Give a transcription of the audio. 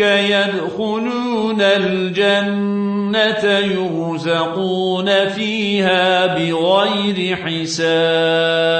يدخلون الجنة يرزقون فيها بغير حساب.